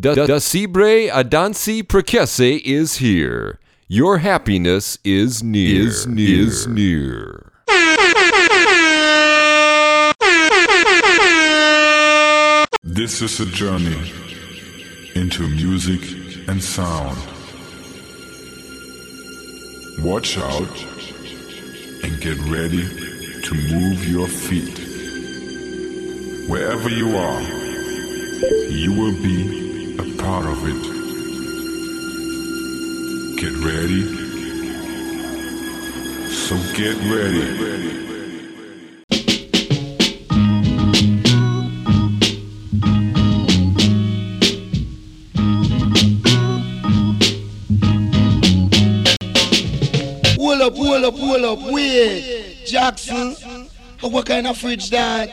Da Dasibre Adansi Prekese is here. Your happiness is near. Is near. Is near. This is a journey into music and sound. Watch out and get ready to move your feet. Wherever you are, you will be a part of it. Get ready. So get ready. Hold up, hold up, up, wait. Jackson, what kind of fridge that?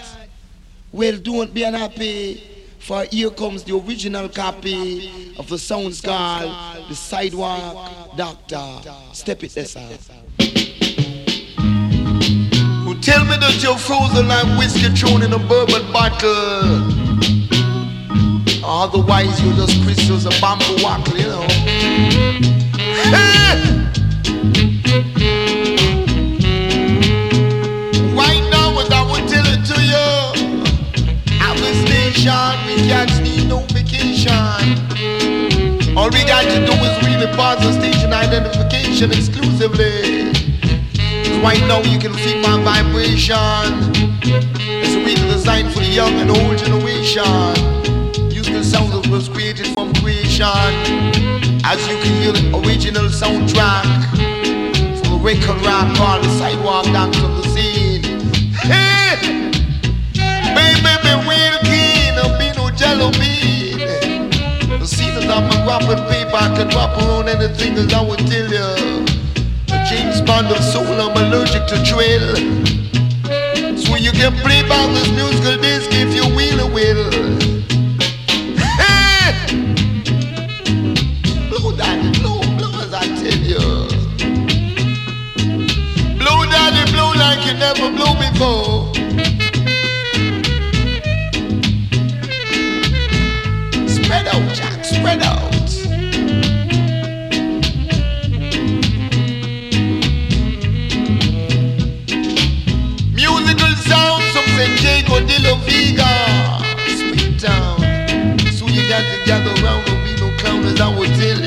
Well, don't be unhappy, for here comes the original copy of the sounds called The Sidewalk Doctor. Step it, out. Who tell me that you're frozen like whiskey thrown in a bourbon bottle? Otherwise, you're just crystals of bamboo wackle, you know. Hey! Can't need no vacation. All we got to do is pause the station identification exclusively. 'Cause right now, you can feel my vibration. It's really designed for the young and old generation. Musical sound that was created from creation. As you can hear the original soundtrack for the record rap called the sidewalk dance of the scene. Hey! Baby, be jello bean. The scene is on my wrapping paper, I can wrap around anything as I would tell you. A James Bond of soul, I'm allergic to drill. So you can play back this musical disc if you will or will. Blow daddy, blow, blow as I tell you. Blow daddy, blow like you never blew before. No clown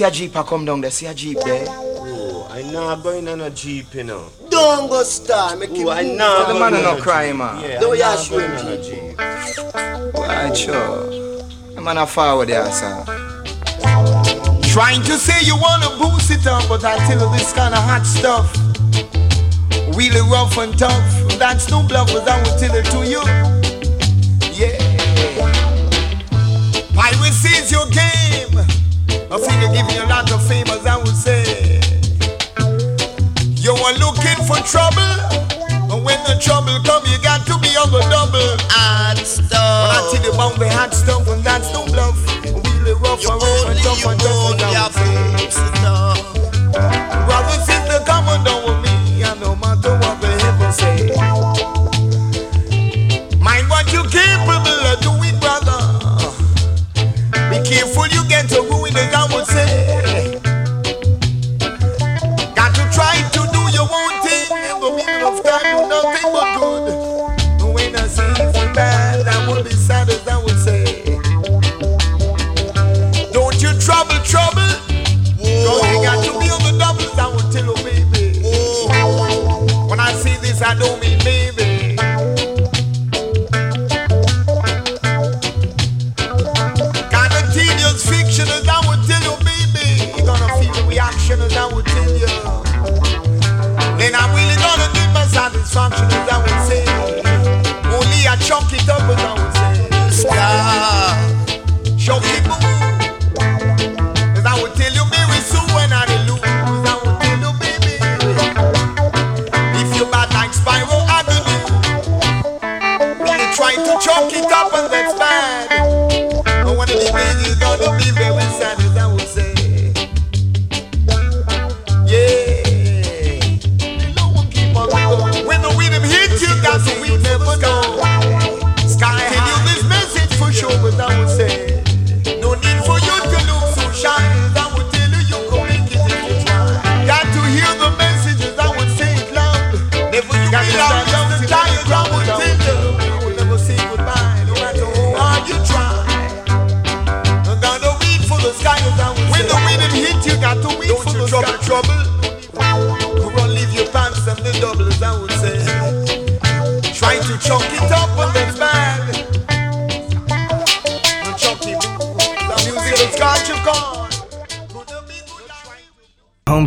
see a jeep a come down there, see a jeep there. Oh, I not going on a jeep, you know. Don't go star, make him Oh, I move. not the man on no a cry, jeep. man. Yeah, Don't I you not show going him on a jeep. jeep. Right, sure. The man a forward there, sir. Trying to say you wanna boost it up, but I tell you this kind of hot stuff. Really rough and tough. That's no bluff, but I will tell it to you. Yeah. Piracy is your game give you a lot of famous, I would say. You were looking for trouble, but when the trouble come, you got to be on the double. Hard stuff. When I tell you about the hard stuff, and that's no bluff. Really rough, you and rough, and tough, and tough, and tough.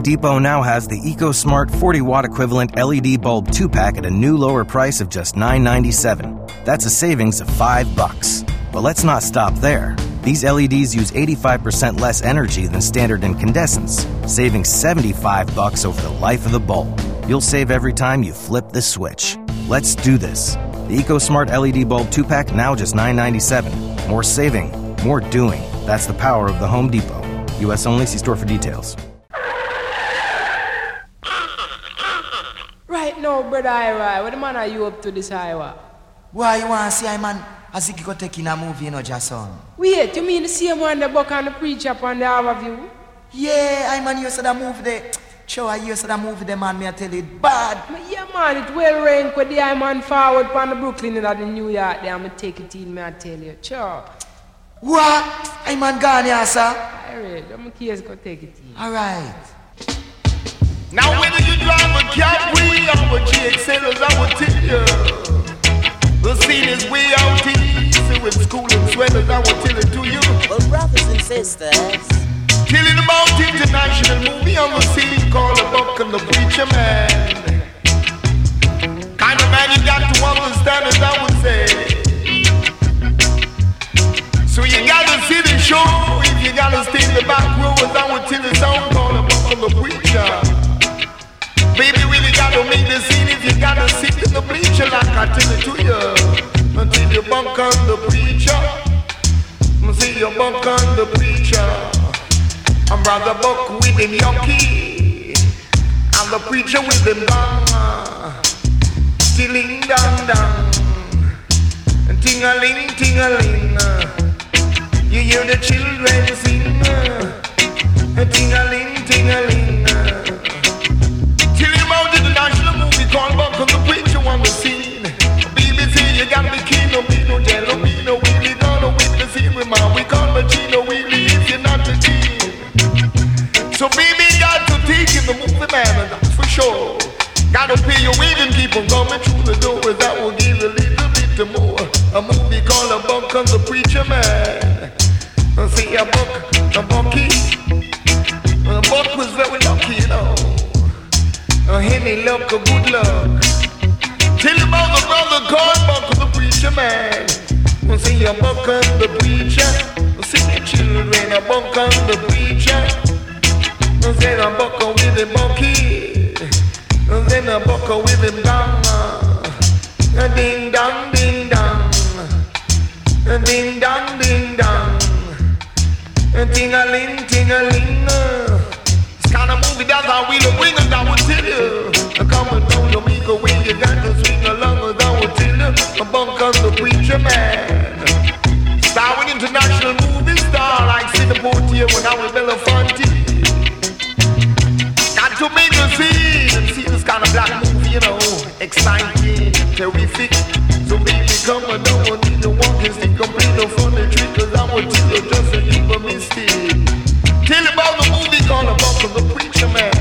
Depot now has the EcoSmart 40 watt equivalent LED bulb 2 pack at a new lower price of just $9.97. That's a savings of 5 bucks. But let's not stop there. These LEDs use 85% less energy than standard incandescents, saving 75 bucks over the life of the bulb. You'll save every time you flip the switch. Let's do this. The EcoSmart LED bulb 2 pack now just $9.97. More saving, more doing. That's the power of the Home Depot. US only, see store for details. Right now, brother Ira, what the man are you up to this Ira? Why you want to see I man as he go take in a movie, you know, Jason? Wait, you mean the same one the book and the preacher upon the overview? Yeah, I man, you said that movie there. Sure, I you said that movie there, man, me I tell you, it bad. But yeah, man, it well rank with the I man forward from the Brooklyn and the New York there. I'ma take it in, me I tell you. Sure. What? I man gone here, sir. Alright, I'm case go take it in. Alright. Now whether you drive a Camry or a GXL, I would tell you. The scene is way out easy with school and swellers, I will tell it to you. Well, brothers and sisters. Killing about international movie on the scene called a buck and the preacher man. Kind of man you got to understand as I would say. So you gotta see the show if you gotta stay in the back row as I would tell the sound called a buck and the preacher. Baby, really gotta make the scene if you gotta sit in the bleacher like I tell it to you. Until you bunk on the preacher. See you bunk on the preacher. I'm brother Buck with him yucky. And the preacher with him gong. Stilling dong dong. Ting-a-ling, ting-a-ling. You hear the children sing. Ting-a-ling, ting-a-ling. Gotta pay your keep on coming through the doors. That will give a little bit more. A movie called A Buck on the Preacher Man. I see a buck, a bucky. A buck was very lucky, you know. A henny luck, a good luck. Tell him about the brother called Buck the preacher man. I see a buck on the preacher. I see the children, a buck on the preacher. I said a buck with a bucky. And then a buck with him down. A ding dong, ding dong. A ding dong, ding dong. A ting-a-ling, ting-a-ling. Uh. This kind of movie that's how we the wingers, I will tell you. Come on, down the week away, you got to swing along, I will tell you. A bunk on the preacher man. Star with international movie star, like Sidney Poitier when I was Belafonte. COVID-19 terrific. So baby, come and down on the walking stick. Come play no fun and trick, cause I want you to just a evil mistake. Tell about the movie called About the Preacher Man.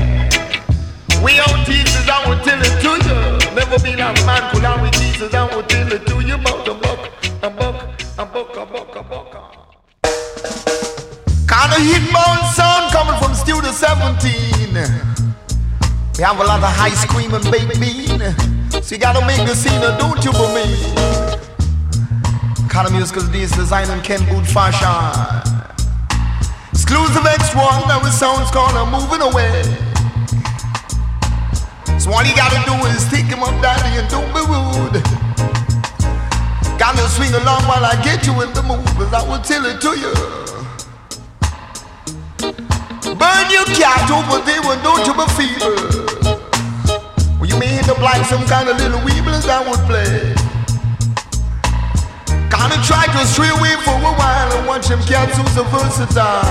We on Jesus, I will tell it to you. Never been a man could out with Jesus, I will tell it to you about the buck, a buck, a buck, a buck, a buck. Kind of hitbound sound coming from Studio 17. We have a lot of high screaming, baby. So you gotta make the scene, don't you me? Kind of musical this design and Ken Boot fashion. Exclusive X1, now it sounds called I'm moving away. So all you gotta do is take him up, daddy, and don't be rude. Gotta swing along while I get you in the mood, cause I will tell it to you. Burn your cat over there, don't you be feeble. May up like some kind of little weeblers I would play. Kinda try to stray away for a while and watch them cats who's so versatile.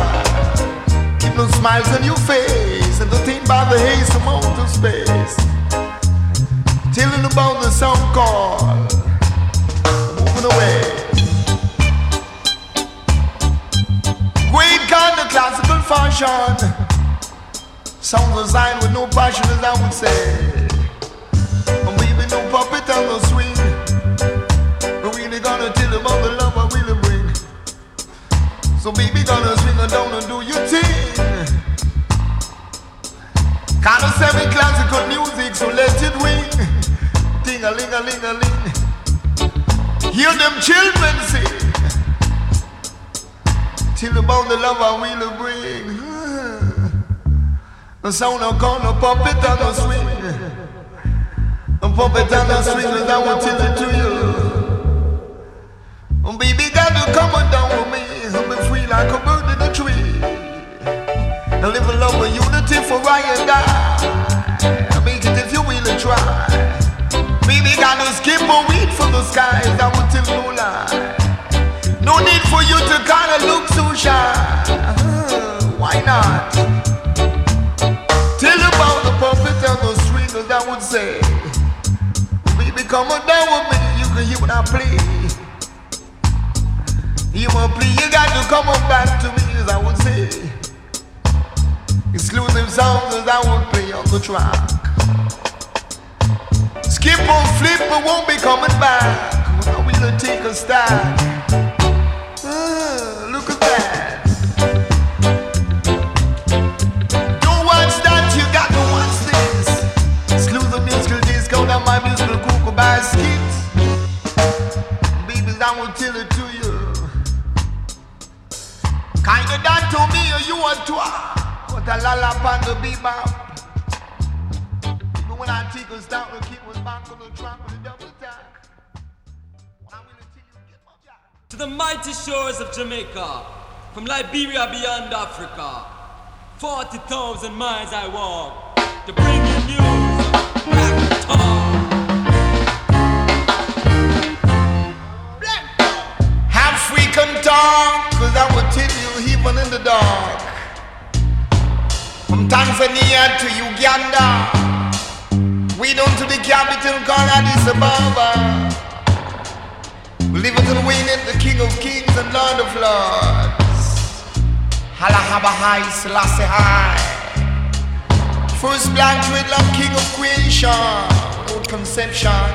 Keep those smiles on your face, entertained by the haze from outer space. Telling about the song called Moving Away. Great kind of classical fashion. Sound designed with no passion, as I would say. Puppet on the swing. We're really gonna tell about the love I really bring. So baby, gonna swing her down and do your thing. Kind of semi-classical music, so let it ring. Ding a ling a ling a ling. Hear them children sing. Tell about the love I really bring. The sound of gonna puppet on the swing. A puppet on the swing, and I will tell it to you. Oh, baby, got to come on down with me. I'll be free like a bird in a tree. And live a love of unity for I and I. Make it if you really try. Baby, got to skip a weed from the skies. I will tell no lie. No need for you to kind of look so shy. Uh, why not? Tell about the puppet and the stringers, I would say. Come on down with me. You can hear what I play. You want play, you got to come on back to me, as I would say. Exclusive songs as I would play on the track. Skip or flip, but won't be coming back. I will take a stand. Ah, Babies, I will tell it to you. To me or you. What a on the bebop. Even when I the kid was back on the track with a double attack. To the mighty shores of Jamaica, from Liberia beyond Africa, 40,000 miles I walk to bring you news of Black Talk. Talk, cause I will tell you even in the dark. From Tanzania to Uganda, we down to the capital called Addis Ababa. Living and winning the King of Kings and Lord of Lords. Halahaba Haile Selassie High. First black dreadlock King of creation, without conception.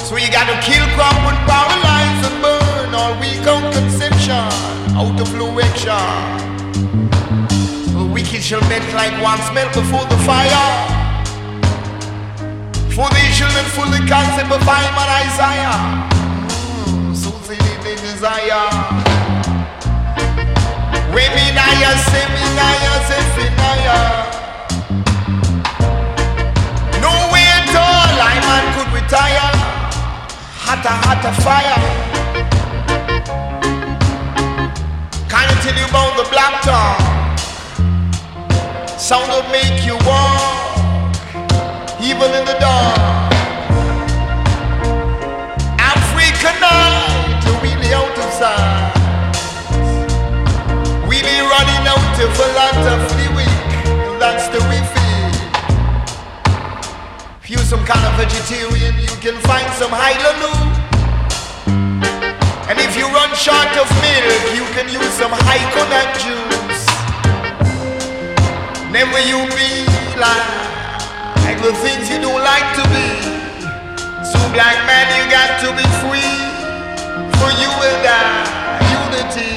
So you gotta kill crop and paralyze and burn all weak on conception, out of fluition. The wicked shall melt like one smelt before the fire. For they shall not fully concept of time and Isaiah. Mm, so they, they desire. Reminaya, Seminaya, Zephaniah. No way at all, I man could retire. Hotter, hotter fire. Of tell you about the black tongue. Sound will make you walk, even in the dark. African night, really out of sight. Really running out of a lot of the weak, that's the way feel. If you're some kind of vegetarian, you can find some high and if you run short of milk, you can use some high coconut juice. Never you be like, the things you don't like to be. So black man, you got to be free for you and I. Unity.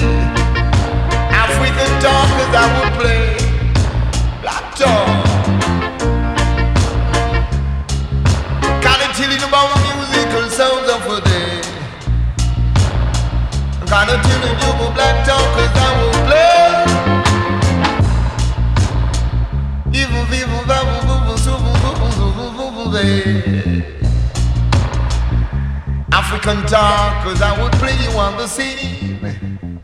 African talkers I would play. Black talk. African talkers I would play you on the scene.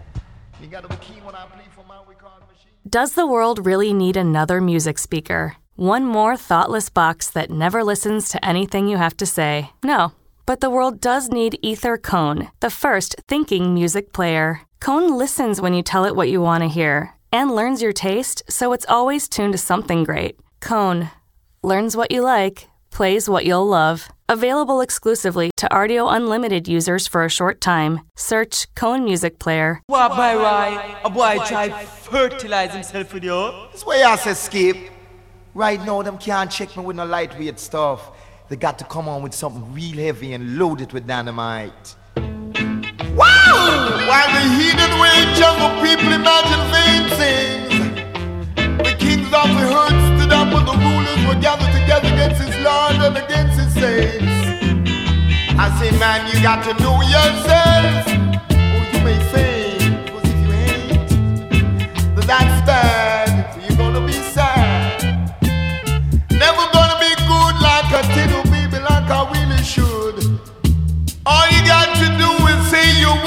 Does the world really need another music speaker? One more thoughtless box that never listens to anything you have to say? No. But the world does need Ether Cone, the first thinking music player. Cone listens when you tell it what you want to hear and learns your taste, so it's always tuned to something great. Cone learns what you like, plays what you'll love. Available exclusively to Audio Unlimited users for a short time. Search Cone Music Player. Why, why, why? A boy try fertilize himself with you. That's why I say skip. Right now, them can't check me with no lightweight stuff. They got to come on with something real heavy and load it with dynamite. Wow! While the heathen way jungle people imagine vain things, the kings of the herd stood up and the rulers were gathered together against his Lord and against his saints. I say, man, you got to know yourself. Or you may fail, because if you hate, then that's bad. You're gonna be sad. Never gonna be good like a little baby, like I really should. All you got to do is say you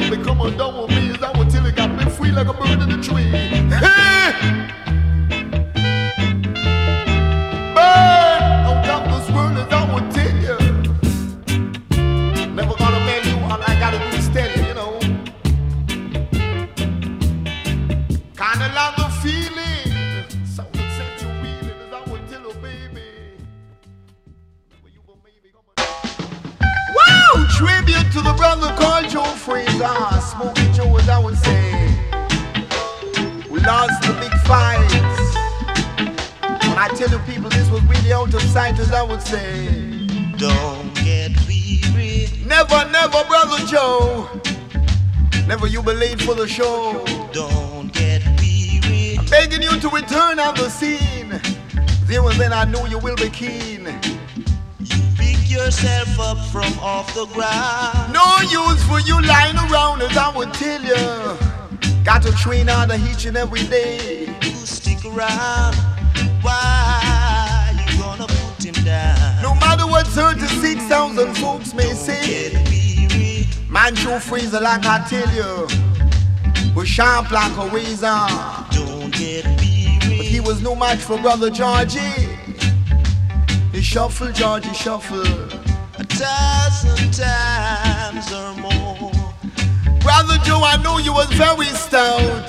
Never you will make me come on down me, as I will tell you, got me free like a bird in the tree. Train harder each and every day. You stick around. Why you gonna put him down? No matter what 36,000 folks may say. Man, Joe Frazier, like I tell you, was sharp like a razor. Don't get weary. But he was no match for brother Georgie. He shuffle, Georgie shuffle. A dozen times. Brother Joe, I knew you was very stout.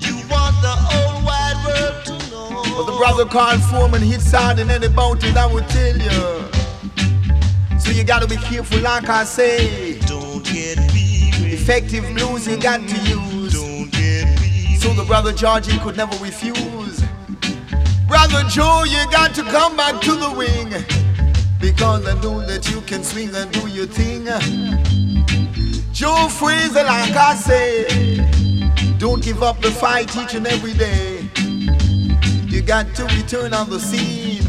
You want the whole wide world to know. But the brother Carl Foreman hard in any bounty, I will tell you. So you gotta be careful, like I say. Don't get weary. Effective blues you got to use. Don't get weary. So the brother Georgie could never refuse. Brother Joe, you got to come back to the ring. Because I know that you can swing and do your thing. Joe Frazier, like I say, don't give up the fight each and every day. You got to return on the scene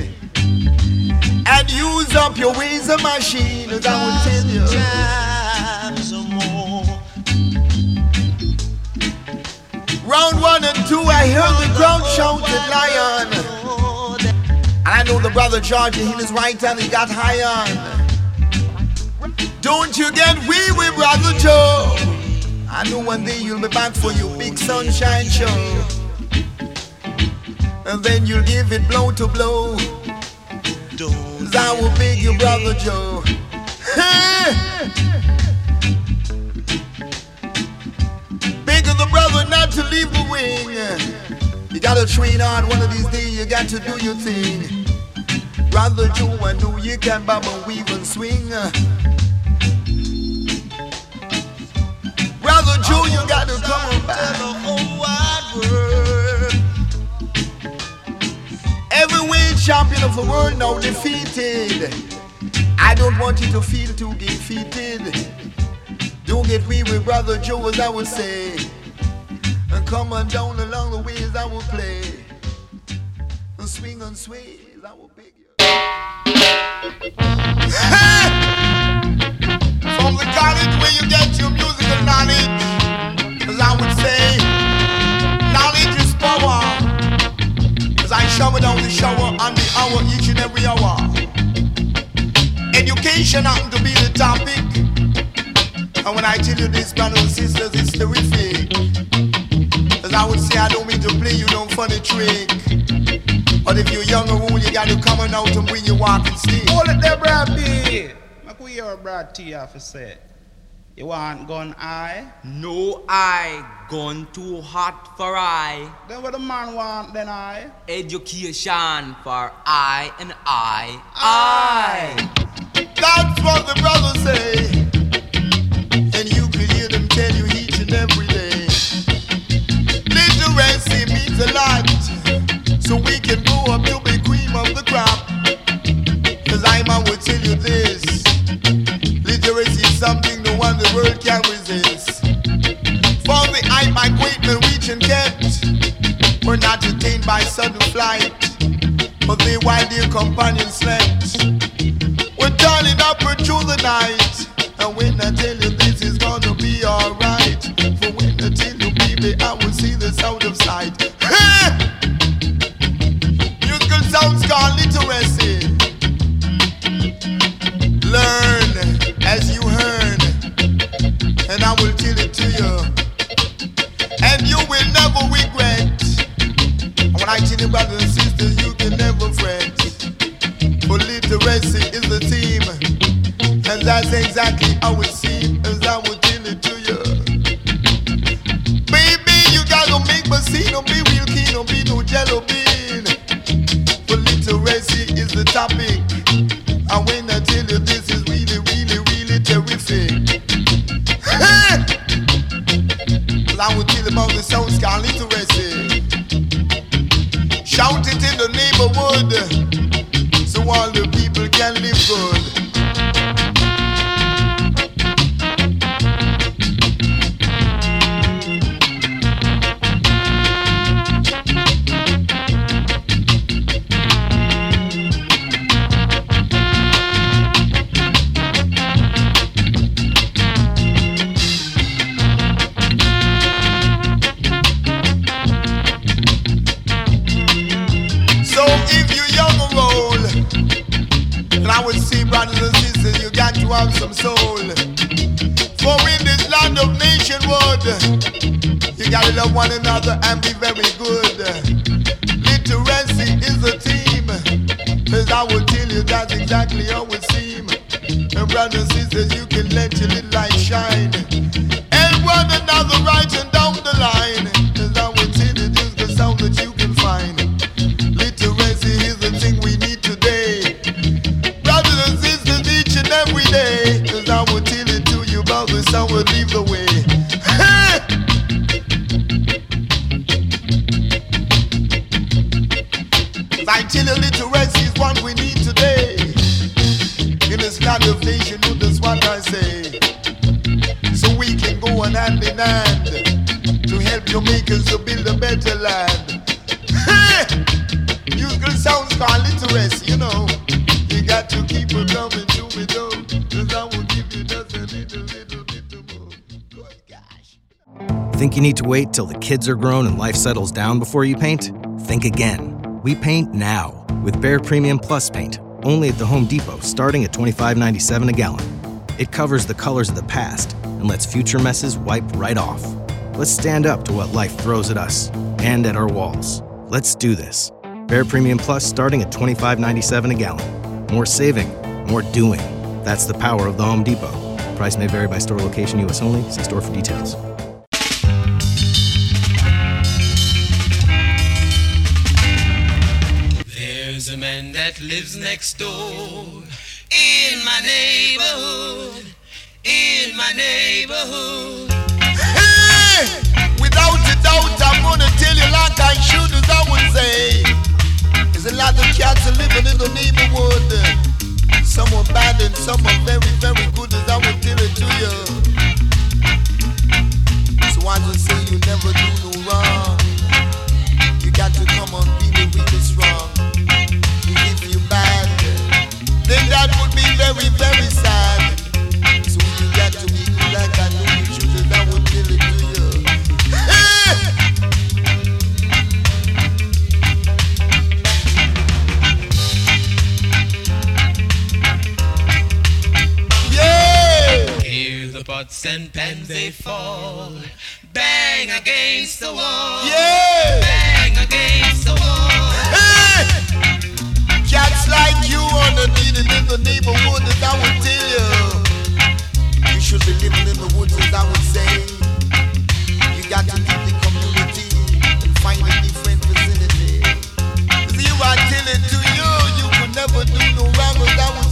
and use up your ways machine, as I will tell you. Round one and two, I heard the crowd shouted lion. And I know the brother George in his right hand, he got high on. Don't you get weary, brother Joe. I know one day you'll be back for your big sunshine show. And then you'll give it blow to blow. Don't I will beg you, brother Joe. Bigger the brother not to leave the wing. You gotta train hard one of these days, you got to do your thing. Brother Joe, I know you can bob and weave and swing. Joe, you gotta come on back. the whole wide world. Heavyweight champion of the world now defeated. I don't want you to feel too defeated. Don't get weary, brother Joe, as I would say. And come on down along the ways I will play. And swing and sway, as I will beg you. From the college where you get your musical knowledge, I would say, knowledge is power. As I shower down the shower on the hour each and every hour. Education happen to be the topic. And when I tell you this, brothers and sisters, it's terrific. As I would say, I don't mean to play you no funny trick. But if you're young or old, you gotta come on out and bring your walking stick. Hold it there, Brad B. Make we hear Brad T have to say. You want gun eye? No I, gun too hot for I. Then what the man want then I? Education for I and I. I. That's what the brothers say. And you could hear them tell you each and every day. Literacy means a lot. So we can grow up to be cream of the crop. Cause I man will tell you this. Literacy is something no one the world can resist. For the eye my great and kept. Were not detained by sudden flight. But they while their companions slept. Love one another and be very good. Literacy is a team. As I will tell you, that's exactly how it seems. And brothers and sisters, you can let your little wait till the kids are grown and life settles down before you paint? Think again. We paint now with Behr Premium Plus paint, only at the Home Depot, starting at $25.97 a gallon. It covers the colors of the past and lets future messes wipe right off. Let's stand up to what life throws at us and at our walls. Let's do this. Behr Premium Plus starting at $25.97 a gallon. More saving, more doing. That's the power of the Home Depot. Price may vary by store location, U.S. only. See store for details. There's man that lives next door in my neighborhood. In my neighborhood. Hey! Without a doubt, I'm gonna tell you like I should, as I would say. There's a lot of cats living in the neighborhood. Some are bad and some are very, very good, as I would tell it to you. So I just say you never do no wrong. You got to come on, be really, really strong. If you bad, then that would be very, very sad. So you got to be good like I know you should, as I would tell it to you. Yeah! Hear the pots and pans they fall. Bang against the wall. Yeah! Bang against the wall. Like you on the needed in the neighborhood, as I would tell you. You should be living in the woods, as I would say. You got to keep the community and find a different vicinity. See, I tell it to you, you could never do no wrong, as I would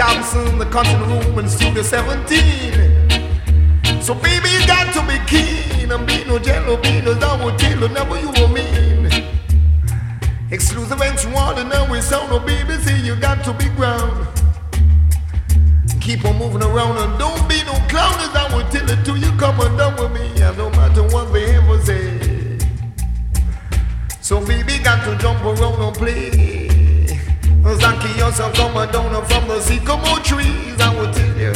Thompson, the cutting room in Studio 17. So baby, you got to be keen and be no jello. I will tell never you will mean. Exclusive and extraordinary sound, oh baby, see you got to be ground. Keep on moving around and don't be no clown as I will tell it to you. Come on down with me, and no matter what they ever say. So baby, got to jump around and play. Zacchaeus, come down from the sycamore trees, I will tell you.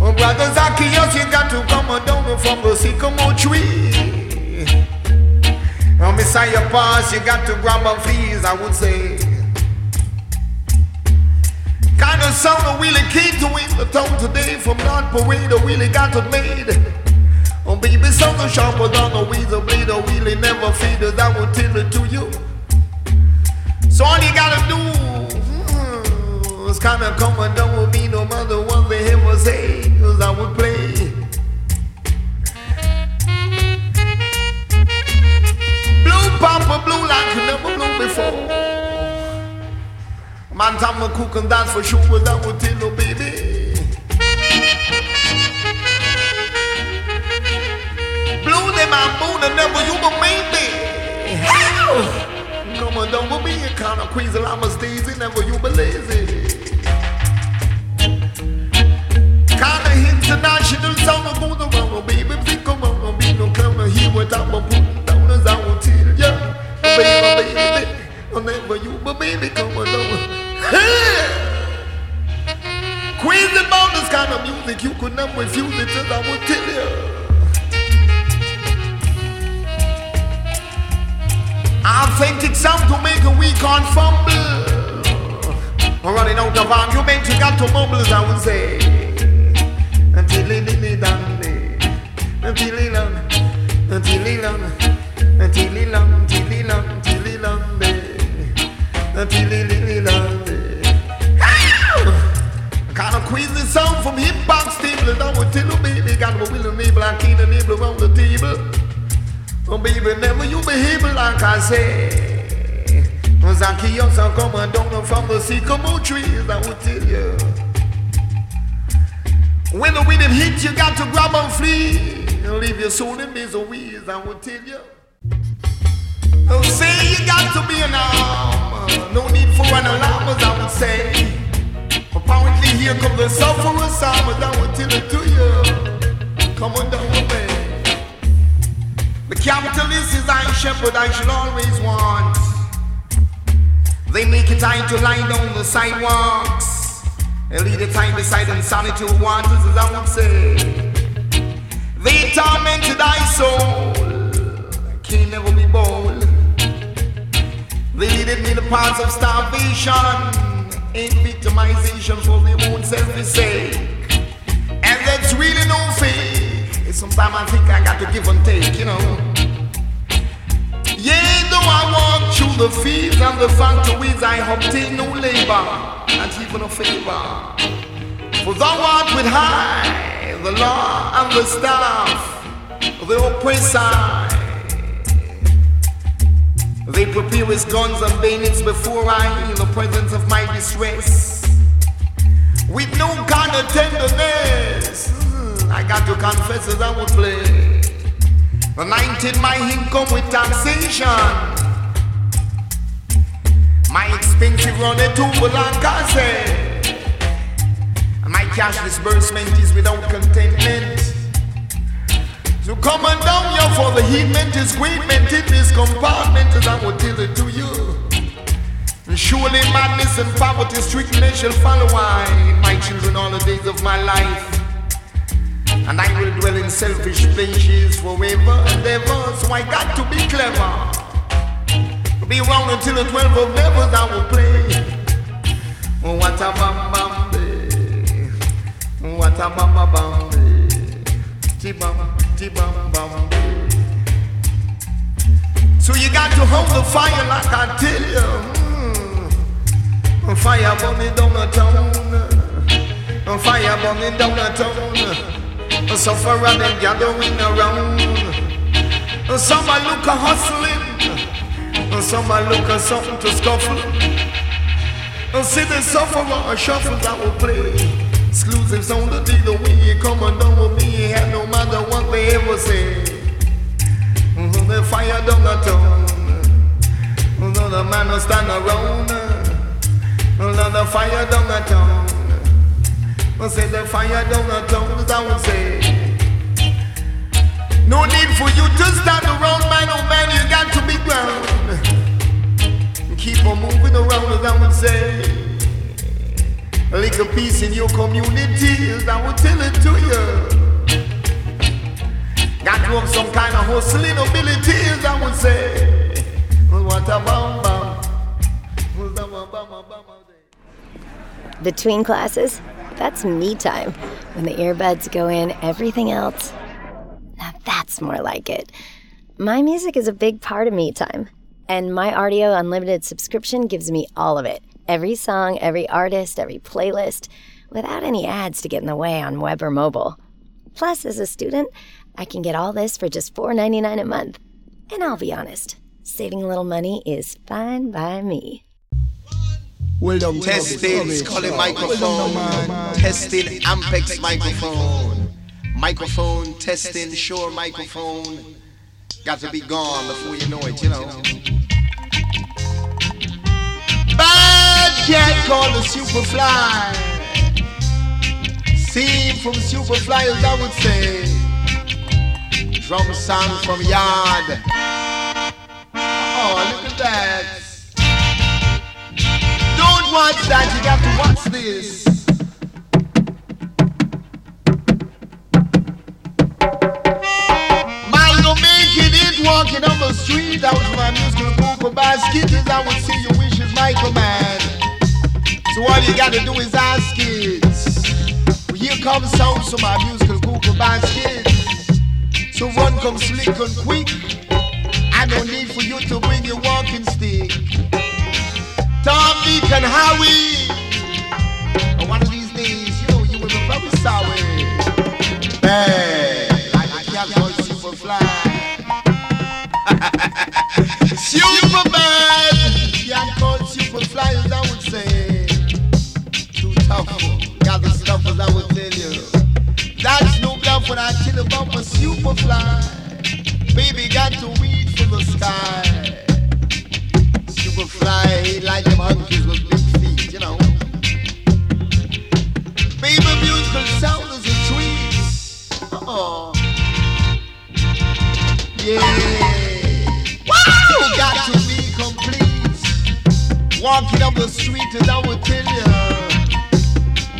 Oh, brother Zacchaeus, you got to come down from the sycamore tree. Oh, Messiah pass, you got to grab a fleas, I would say. Kind of sound a really keen to win the town today from North Parade, I really got it made. Oh baby, something sharper than a weasel blade, a really never faded, I will tell it to you. So all you gotta do mm, is kinda come and down with me no matter what they ever say, cause I would play. Blue papa blue like you never blew before. Man, time to cook and dance for sure, I would tell you, baby. Blue them and moon and never you but don't be a kind of crazy llama stays never you be lazy. Kinda international sound of go around, baby. Think come on, be no clown here what I'm putting down as I will tell ya. Baby, baby, I'll never you, but baby, come on, don't. Crazy about kind of music, you could never refuse it, as I will tell you. Authentic sound to make a weak on fumble. Running out of argument, you got to mumble, I would say. Until it is done, until it until it until I say. Zacchaeus are coming down from the sycamore trees, I will tell you. When the wind hits, you got to grab and flee. And leave your soul in misery, I will tell you. Oh, say you got to be an arm. No need for an alarm, as I would say. Apparently, here come the sufferer, Sam, as I will tell it to you. Come on down with me. Capitalist is I shepherd I shall always want. They make it time to lie down the sidewalks and lead a time beside insanity waters, as I would say. They tormented thy soul, can never be bold. They leaded me the paths of starvation and victimization for their own selfish sake. And that's really no fake. Sometimes I think I got to give and take, you know. Yeah, though I walk through the fields and the factories, I obtain no labor, not even a favor. For thou art with high, the law and the staff, the oppressor. They prepare his guns and bayonets before I, in the presence of my distress. With no kind of tenderness, I got to confess as I would play. Anointed my income with taxation. My expensive run like I say. My cash disbursement is without contentment. So come on down here for the heatment is great in this compartment as I will tell it to you. And surely madness and poverty stricken shall follow I, my children, all the days of my life. And I will dwell in selfish places forever and ever. So I got to be clever. Be around until the 12 of levels I will play. What a bam bam day. What a bam bam day. Ti-bam bam. So you got to hold the fire like I tell you. Mm. Fire burning down the town. Fire burning down the town. Suffer and them gathering around. Some a look a hustling. Some a look a something to scuffle. See the sufferer a shuffle that will play. Exclusive sound the the way you come and down with me. And no matter what they ever say. Mm-hmm, They fire down the town. Another man will stand around. Another fire down the town. I say the fire down the tongues, I would say. No need for you to stand around, man, oh man, you got to be ground. Keep on moving around, as I would say. A little peace in your community, is I would tell it to you. Got to have some kind of hustling abilities. I would say. What a bomb, bomb. Between classes? That's me time. When the earbuds go in, everything else. Now that's more like it. My music is a big part of me time, and my Rdio Unlimited subscription gives me all of it every song, every artist, every playlist, without any ads to get in the way on web or mobile. Plus, as a student, I can get all this for just $4.99 a month. And I'll be honest, saving a little money is fine by me. Well done, testing, calling microphone, testing Ampex microphone, microphone, testing, sure microphone. Got to be gone before you know it, you know. Bad cat called the Superfly. Scene from Superfly, as I would say. Drum sound from Yard. Oh, look at that. Don't that, you got to watch this. Man, go making it walking on the street out of my musical Cocoa basket as I would see your wishes, my command. So all you gotta do is ask it. Well, here comes sounds from my musical Cocoa basket. So run, come slick and quick. I no need for you to bring your. Nick, and Howie. And one of these days, you know, you will be very sorry. Bang, like a cat called Superfly. Superman! Cat called Superfly, as I would say. Too tough. Got the stuff, as I would tell you. That's no bluff when I tell about my Superfly. Baby got to reach for the sky. Superfly ain't like them monkeys with big feet, you know. Baby musical sound is a treat. Oh. Yeah. Wow! Got to be complete. Walking up the street and I would tell you.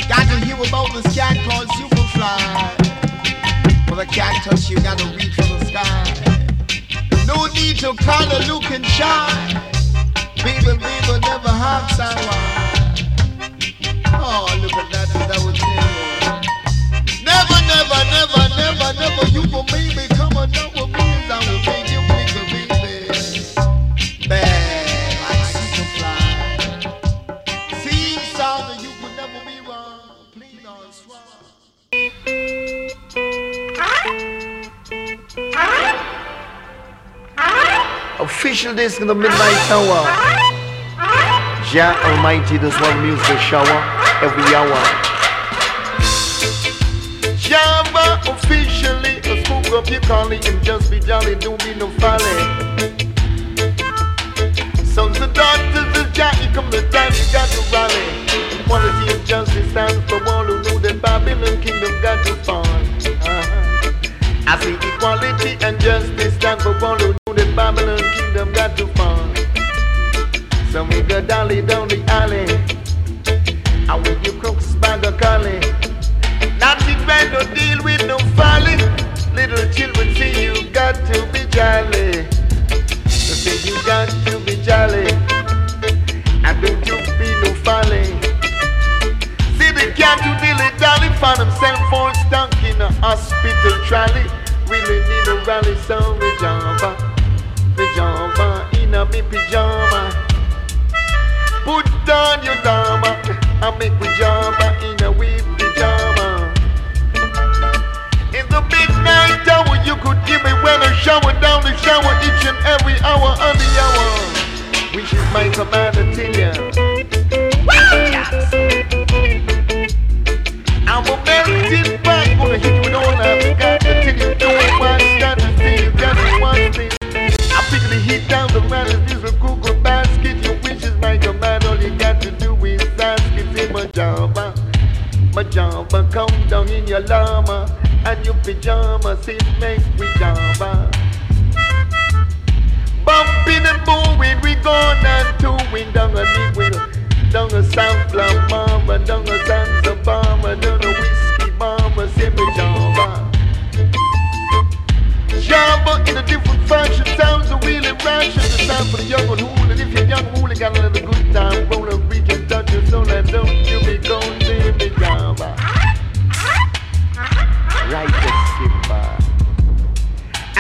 Got to hear about this cat called Superfly. For the cat touch you gotta reach for the sky. No need to kinda looking shy. Never have someone. Oh, look at that, that was. Never, never, never, never, never, you me I will make you bigger, baby. Bad, like Superfly. Song you never be wrong. Strong. Official disc in the midnight hour. Jah Almighty does one music shower every hour. Java officially a spook up your calling and just be jolly, don't be no folly. Sons and daughters of Jah, you come the time you got to rally. Equality and justice stands for all who know that Babylon kingdom got to fall. Uh-huh. I see equality and justice stand for all who know that Babylon kingdom got to fall. So we go dolly down the alley. And with your crooks bag of collie. Not the man don't deal with no folly. Little children see you got to be jolly. So say you got to be jolly. And don't you be no folly. See the cat who dilly dally found himself all stuck in a hospital trolley. Really need a rally, so me jumper, me jumper in a me pajama. Put down your dama and make we jumper in a wee pajama. In the midnight hour, you could give me when I shower down the shower each and every hour of the hour. Which is my command to tell your llama and your pajamas, it makes me jamba. Bumping and booing, we gonna doing down a big. Down a South Mama, down a Zanzibar, down a whiskey mama, say me jamba. Jamba in a different fashion, sounds a really ration. The sound for the young and hool, and if you're young, hool, got a little good time. Roll a we can touch your soul and don't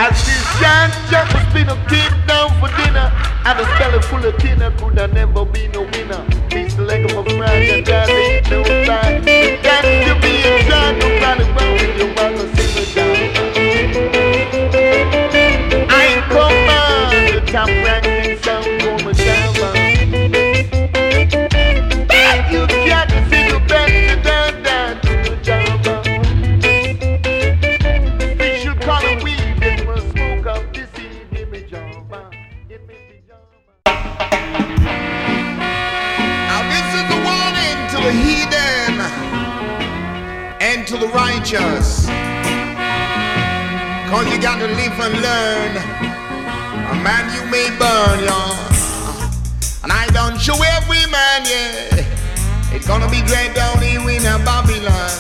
As this giant just a kid down for dinner, and a belly full of tinner could have never been a winner. Piece the leg of a friend and daddy no time. Got to be righteous. Cause you got to live and learn. A man you may burn, yeah. And I don't show every man, yeah. It's gonna be great down here in Babylon.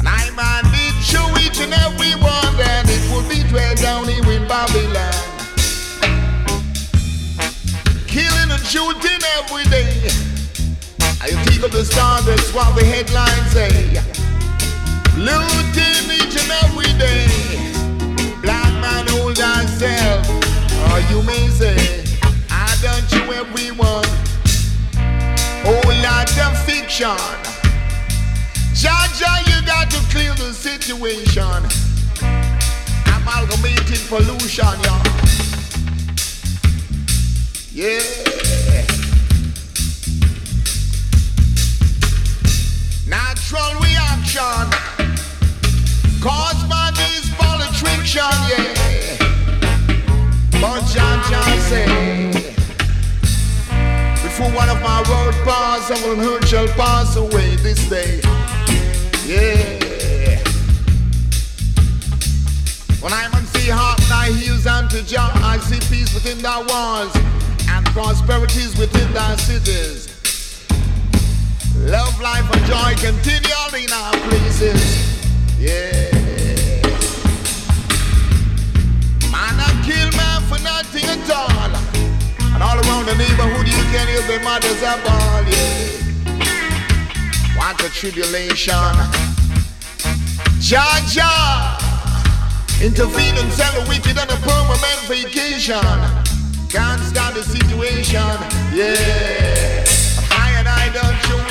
And I man did show each and every one that it would be dread down here in Babylon. Killing and shooting every day. I think of the stars, that's what the headlines say. Looting each and every day. Black man hold. Or you may say, I don't you everyone. Whole lot of fiction. Jaja, you got to clear the situation. Amalgamated pollution, yeah. Yeah. Natural reaction caused by this politician, yeah. But John John say, before one of my road pass, someone heard shall pass away this day. Yeah. When I'm on sea hot, I heels unto Jah, I see peace within thy walls and prosperities within thy cities. Love, life, and joy continually in our places. Yeah. Kill man for nothing at all. And all around the neighborhood, you can hear the mothers are ball, yeah. What a tribulation. Jah Jah. Intervene and sell the wicked on a permanent vacation. Can't stop the situation, yeah. I and I don't show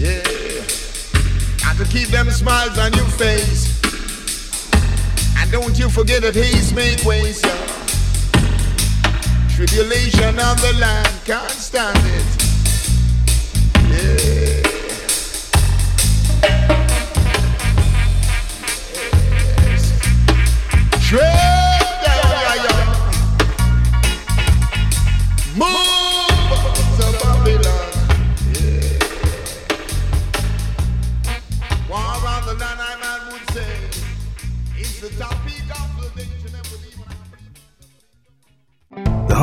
Yeah. Got to keep them smiles on your face. And don't you forget that haze make ways, yeah. Tribulation on the land, can't stand it. Yeah.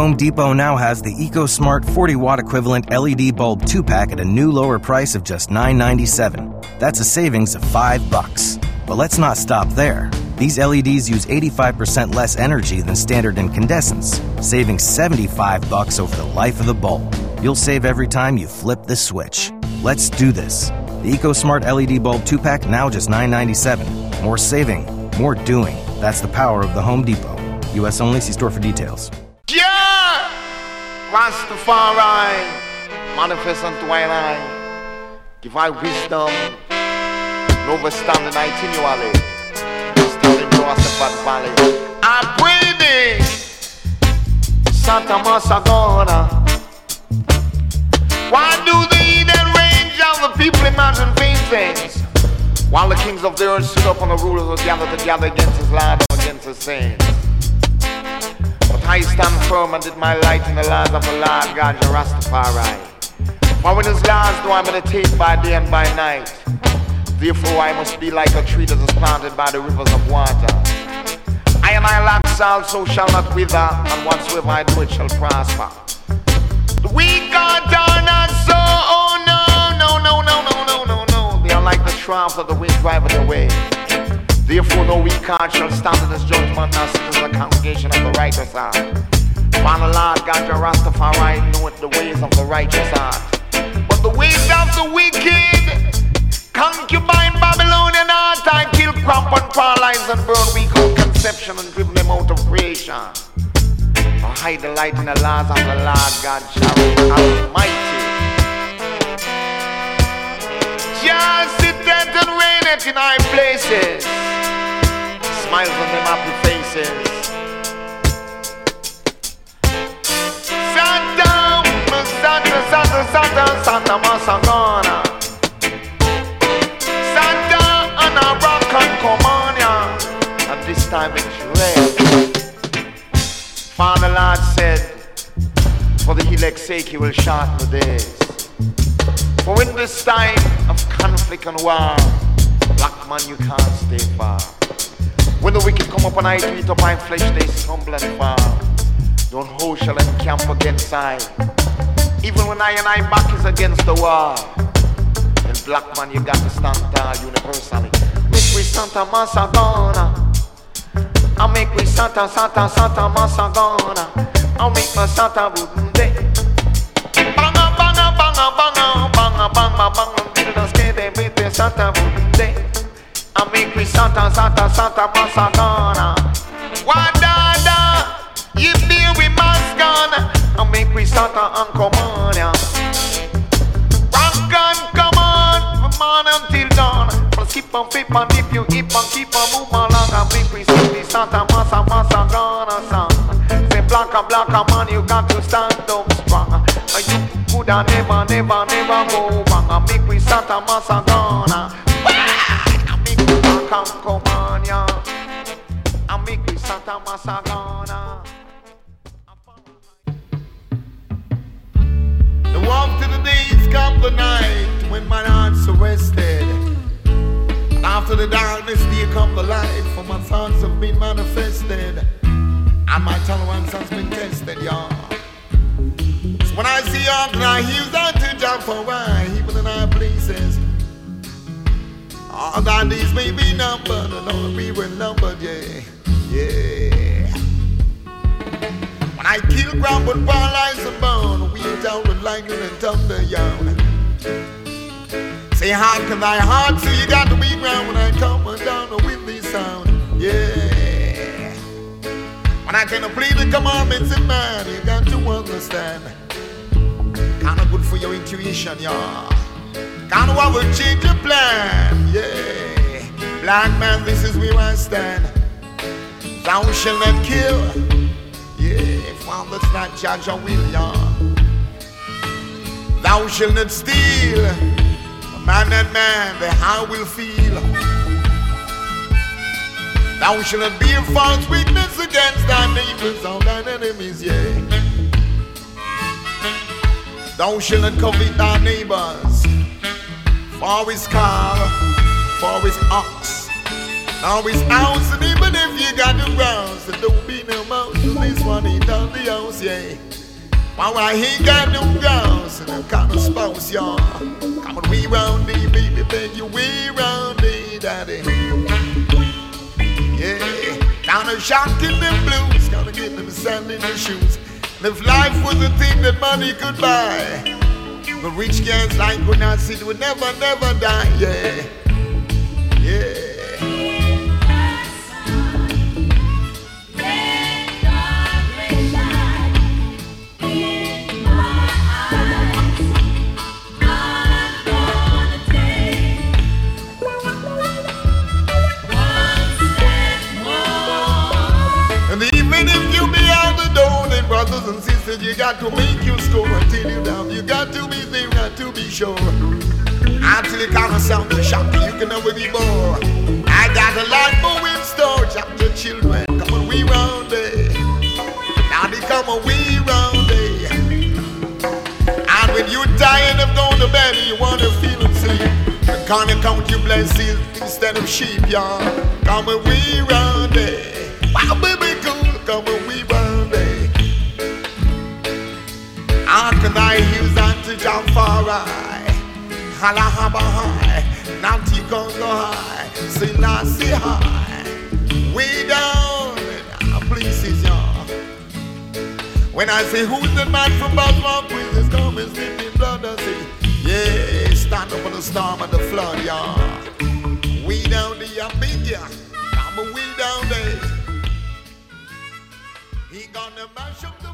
Home Depot now has the EcoSmart 40 watt equivalent LED bulb 2 pack at a new lower price of just $9.97. That's a savings of 5 bucks. But let's not stop there. These LEDs use 85% less energy than standard incandescents, saving 75 bucks over the life of the bulb. You'll save every time you flip the switch. Let's do this. The EcoSmart LED bulb 2 pack now just $9.97. More saving, more doing. That's the power of the Home Depot. US only, see store for details. Rastafari, manifest unto and I. Give I wisdom, and overstanding continually. Standing Rastafari Valley. I pray thee, Satta Massagana. Why do the heathen range of the people imagine vain things? While the kings of the earth stood up on the rulers were gathered together against his land and against his saints. I stand firm and did my light in the laws of the Lord God, your Rastafari. For when his laws do I meditate by day and by night. Therefore I must be like a tree that is planted by the rivers of water. I and I lack salt, so shall not wither, and whatsoever I do it shall prosper. The weak are done not so, oh no, no, no, no, no, no, no, no. They are like the troughs of the wind driving away. Therefore, no weak heart shall stand in this judgment, nor sit in the congregation of the righteous are. For the Lord God, your Rastafari, knoweth the ways of the righteous are. But the ways of the wicked, concubine Babylonian heart, I kill, crop, and paralyze, and burn weak out conception, and driven them out of creation. For hide the light in the laws of the Lord God, shall Almighty. Just sit and rain it in high places. Smiles on them happy faces. Santa, Santa, Santa, Santa, Santa, Masagana. Santa, and a rock and commonia. And this time it's red. Father Lord said, For the elect's sake, he will shorten the days. For in this time of and war, black man, you can't stay far. When the wicked come up and I eat up my flesh, they stumble and fall. Don't hold shall encamp against I. Even when I and I back is against the wall. Then black man, you got to stand tall universally. Make we Satta Massagana. I make we Santa, Santa, Satta Massagana. I make my Santa Bunde. Banga, banga, banga, banga, banga, banga, banga. Santa Bunde. I make we Santa, Santa, Satta Massagana. Wadada. You feel we must gone and make we Santa and come on. Rock and come on, from on until dawn. But skip and flip and if you hip and keep on move along and make the Santa Massa gonna song. Say black and black man, you got to stand up you could have never, never, never go wrong. And make we Santa Massa gonna. And make we black and come on, yeah. And make we gonna. The walk to the days come the night when my heart's arrested. And after the darkness, there come the light, for my thoughts have been manifested. And my tolerance has been tested, y'all. When I see your cry, he's out to jump for why, even in high places. All thy days may be numbered, and all we were numbered, yeah, yeah. When I kill ground, but paralyze and bone, we down with lightning and thunder, young. Say, how can thy heart see you got to be ground when I come down with this sound? Yeah. When I can play the commandments in man, you got to understand. Kinda good for your intuition, y'all. Kinda want to change your plan, yeah. Black man, this is where I stand. Thou shalt not kill. Yeah, found that's not judge or will, y'all. Thou shalt not steal. Man and man, the how will feel. Thou shalt not be a false witness against thy neighbors or thine enemies, yeah. Thou shalt not covet thy neighbors for his car, for his ox, now his house, and even if you got the grounds, there don't be no mouse. This one ain't on the house, yeah. Why, why he got no grounds and no kind of spouse, y'all. Come on, we round the baby, you, we round the daddy. Yeah, down a shock in the blues, gonna get them sand in the shoes. If life was a thing that money could buy, the rich guys like would not sit, would never, never die, yeah. Yeah. Sure. Until you of sound the shock, you can never be more. I got a lot more in store, chapter children. Come on, we round day. Now they come on, we round day. And when you're tired of going to bed, you want to feel. And can't you count your blessings instead of sheep, y'all. Come on, we round day. Wow, baby, cool, come on, we round day. How can I use that to jump for I? Hala haba high. On the high. Say high. Way down in our places, y'all. When I say who's the man from Baltimore, Queens is coming, sleeping blood, I say, yeah, stand up on the storm and the flood, y'all. We down there, I'm big. I'm way down there. He gonna mash up the